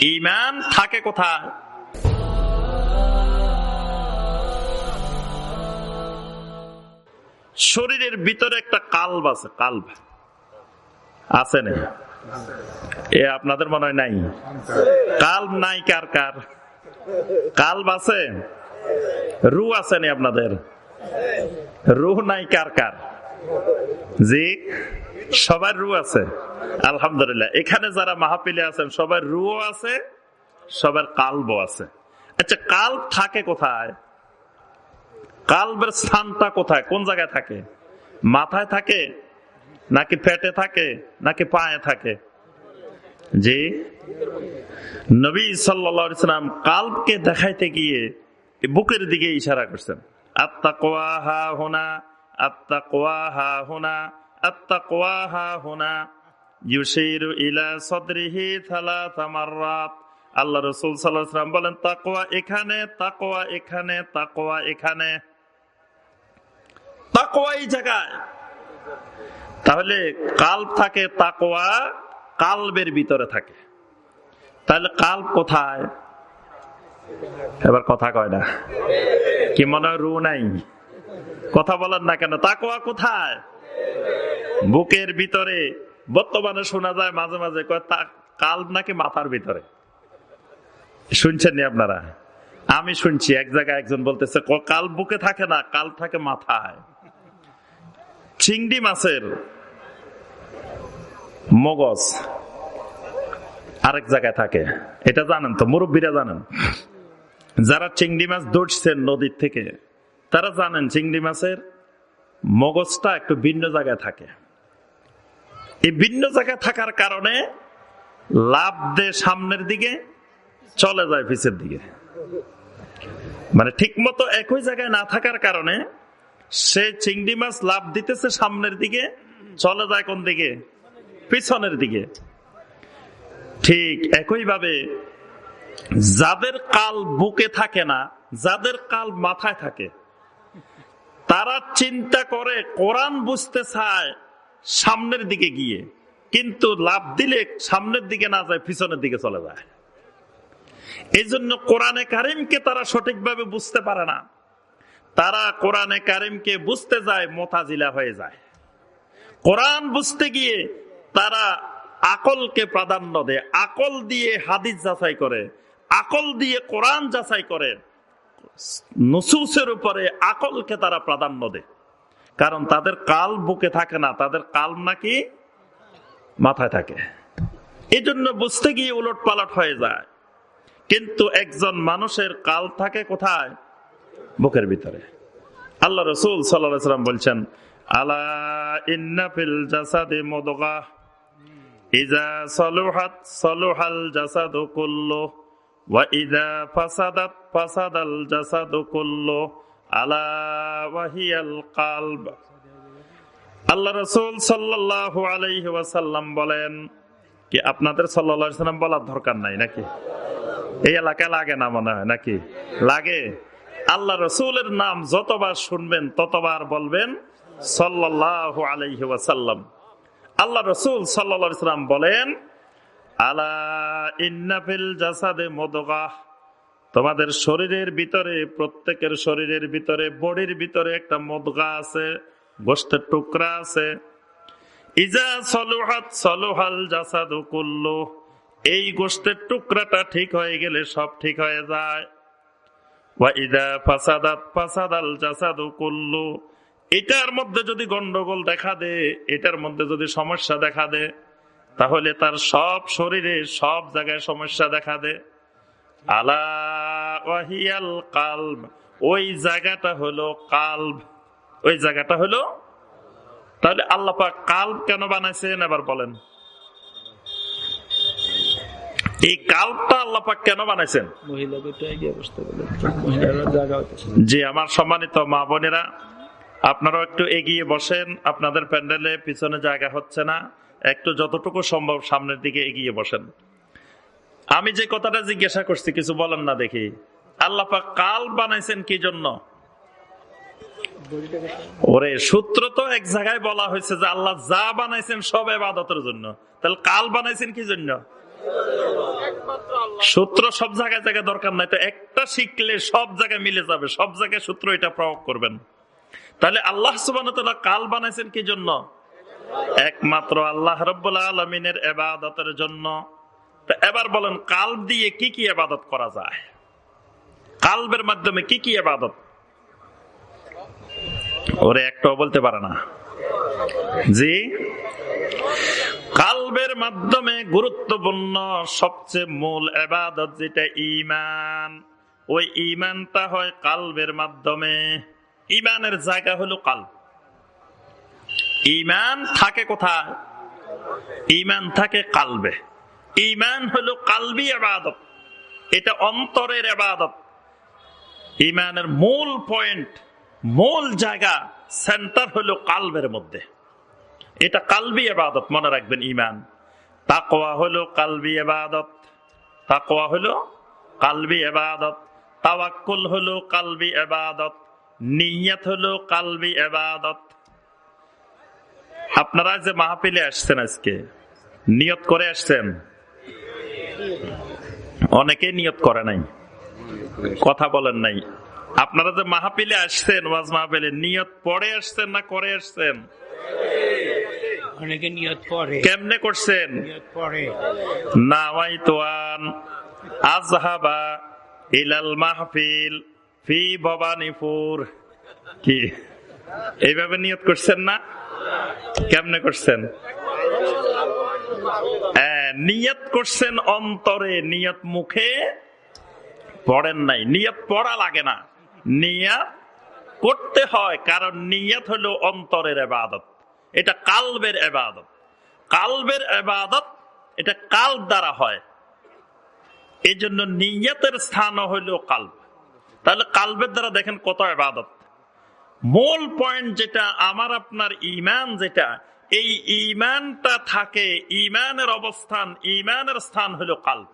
ইমান থাকে কোথায়? শরীরের ভিতরে একটা কাল্ব আছে কাল্ব। আছে না? এ আপনাদের মনে হয় নাই? কাল্ব নাই কার কার? কাল্ব আছে? রু আছে নি আপনাদের? রুহ নাই কার কার? জি? সবার রু আছে। আলহামদুলিল্লাহ। এখানে যারা মাহাপিলে আছেন, সবার রুও আছে, সবার কাল্ব আছে। আচ্ছা কাল্ব থাকে কোথায়? কাল্বের স্থানটা কোথায়? কোন জায়গায় থাকে? মাথায় থাকে? নাকি পেটে থাকে? নাকি পায়ে থাকে? জি। নবী সাল্লাম কাল্বকে দেখাইতে গিয়ে বুকের দিকে ইশারা করছেন। আত্মা কোয়া হা হোনা আত্মা কোয়া হা হোনা কোয়া হা হোনা ইউশিরু ইলা সদরিহি থালাথা মাররাত। আল্লাহ রসুল সাল্লাম বলেন তাকোয়া এখানে তাকোয়া এখানে তাকোয়া এখানে। তাকোয়া এই জায়গায়। তাহলে কাল্প থাকে তাকোয়া কালবের ভিতরে থাকে। তাহলে কাল্প কোথায়? এবার কথা কয় না। কি মনে হয় রু নাই? কথা বলেন না কেন? তাকোয়া কোথায়? বুকের ভিতরে, বর্তমানে শোনা যায় মাঝে মাঝে কাল নাকি মাথার ভিতরে? শুনছেন আপনারা? আমি শুনছি, এক জায়গায় একজন বলতেছে কাল বুকে থাকে না কাল থাকে মাথায়। চিংড়ি মাছের মগজ আরেক জায়গায় থাকে। এটা জানেন তো, মুরব্বীরা জানেন। যারা চিংড়ি মাছ ধরছেন নদীর থেকে, তারা জানেন চিংড়ি মাছের মগজটা একটু ভিন্ন জায়গায় থাকে। এই ভিন্ন জায়গায় থাকার কারণে লাভ দে সামনের দিকে, চলে যায় পিছের দিকে। মানে ঠিক মতো একই জায়গায় না থাকার কারণে সে চিংড়ি মাছ লাভ দিতেছে সামনের দিকে, চলে যায় কোন দিকে? পিছনের দিকে। ঠিক একইভাবে যাদের কাল বুকে থাকে না, যাদের কাল মাথায় থাকে তারা চিন্তা করে, কোরআন বুঝতে চায় সামনের দিকে গিয়ে, কিন্তু লাভ দিলে সামনের দিকে না যায়, পিছনের দিকে চলে যায়। এই জন্য কোরআনে কারিমকে তারা সঠিকভাবে বুঝতে পারে না। তারা কোরআনে কারিমকে বুঝতে যায়, মোতাজিলা হয়ে যায়। কোরআন বুঝতে গিয়ে তারা আকলকে প্রাধান্য দেয়, আকল দিয়ে হাদিস যাচাই করে, আকল দিয়ে কোরআন যাচাই করে। নসুসের উপরে আকলকে তারা প্রাধান্য দেয়। কারণ তাদের কাল বুকে থাকে না, তাদের কাল নাকি মাথায় থাকে। এই জন্য বুঝতে গিয়ে উলট পালট হয়ে যায়। কিন্তু একজন মানুষের কাল থাকে কোথায়? বুকের ভিতরে। আল্লাহ রসুল সাল্লাম বলছেন, আলা জাসাদে সলুহাত সলুহাল আল্লাহ রসুল আলাইহি ওয়াসাল্লাম বলেন, কি আপনাদের সাল্লাম বলার দরকার নাই নাকি? এই এলাকায় লাগে না মনে হয় নাকি? লাগে? আল্লাহ রসুলের নাম যতবার শুনবেন, ততবার বলবেন সাল্লাহ আলাইহি ওয়াসাল্লাম। আল্লাহ রসুল সাল্লাম বলেন আলা তোমাদের শরীরের ভিতরে, প্রত্যেকের শরীরের ভিতরে, বডির ভিতরে একটা মদগা আছে, গোষ্ঠের টুকরা আছে। ইজা সলুহাত সলুহাল জাসাদু কুল্লু। এই গোষ্ঠের টুকরাটা ঠিক হয়ে গেলে সব ঠিক হয়ে যায়। এটার মধ্যে যদি গন্ডগোল দেখা দে এটার মধ্যে যদি সমস্যা দেখা দে তাহলে তার সব শরীরে সব জায়গায় সমস্যা দেখা দে আলাহিয়াল কালব ওই জায়গাটা হলো কালব। ওই জায়গাটা হলো তাহলে আল্লাপা কালব কেন বানাইছেন এবার বলেন। এই কালটা আল্লাপাক কেন বানাইছেন? জি আমার সম্মানিত মা বোনেরা আপনারাও একটু এগিয়ে বসেন আপনাদের প্যান্ডেলে পিছনে জায়গা হচ্ছে না। একটু যতটুকু সম্ভব সামনের দিকে এগিয়ে বসেন। আমি যে কথাটা জিজ্ঞাসা করছি, কিছু বলেন না দেখি। আল্লাপাক কাল বানাইছেন কি জন্য? ওরে, সূত্র তো এক জায়গায় বলা হয়েছে যে আল্লাহ যা বানাইছেন সব এবাদতের জন্য। তাহলে কাল বানাইছেন কি জন্য? সূত্র সব জায়গায় জায়গায় দরকার নাই, তো একটা শিখলে সব জায়গায় মিলে যাবে, সব জায়গায় সূত্র এটা প্রয়োগ করবেন। তাহলে আল্লাহ সুবান কাল বানাইছেন কি জন্য? একমাত্র আল্লাহ রব্বুল আলমিনের এবাদতের জন্য। এবার বলেন, কাল দিয়ে কি কি আবাদত করা যায়? কালবের মাধ্যমে কি কি আবাদত ওরে একটাও বলতে পারে না। জি? কালবের মাধ্যমে গুরুত্বপূর্ণ সবচেয়ে মূল এবাদত যেটা ইমান ওই ইমানটা হয় কালবের মাধ্যমে। ইমানের জায়গা হলো কাল ইমান থাকে কোথায়? ইমান থাকে কালবে। ইমান হলো কালবি আবাদত এটা অন্তরের আবাদত ইমানের মূল পয়েন্ট, মূল জায়গা, সেন্টার হলো কালবের মধ্যে। এটা কালবি আবাদত মনে রাখবেন ইমান। তাকোয়া হলো কালবি আবাদত তাকোয়া হলো কালবি আবাদত তাওয়াক্কুল হলো কালবি আবাদত নিয়ত হলো কালবি আবাদত আপনারা যে মাহফিলে আসছেন আজকে নিয়ত করে আসছেন? অনেকে নিয়ত করে নাই কথা বলেন নাই। আপনারা যে মাহাপিলে আসছেন ওয়াজ মাহফিলে নিয়ত পড়ে আসছেন না করে আসছেন? অনেকে নিয়ত করে কেমনে করছেন? নিয়ত করে নাওয়াইতুয়ান আজহাবা ইলাল মাহফিল ফি ভবানীপুর। কি? এইভাবে নিয়ত করছেন না? কেমনে করছেন? হ্যাঁ, নিয়ত করছেন অন্তরে নিয়ত মুখে পড়েন নাই। নিয়ত পড়া লাগে না। নিয়ত করতে হয় কারণ নিয়ত হলো অন্তরের এবাদত। এটা কালবের এবাদত। কালবের এবাদত এটা কাল দ্বারা হয়। এই জন্য নিয়তের স্থান হইল কাল্ব। তাহলে কালবের দ্বারা দেখেন কত এবাদত। মূল পয়েন্ট যেটা, আমার আপনার ইমান যেটা, এই ইমানটা থাকে ইমানের অবস্থান ইমানের স্থান হলো কাল্ব।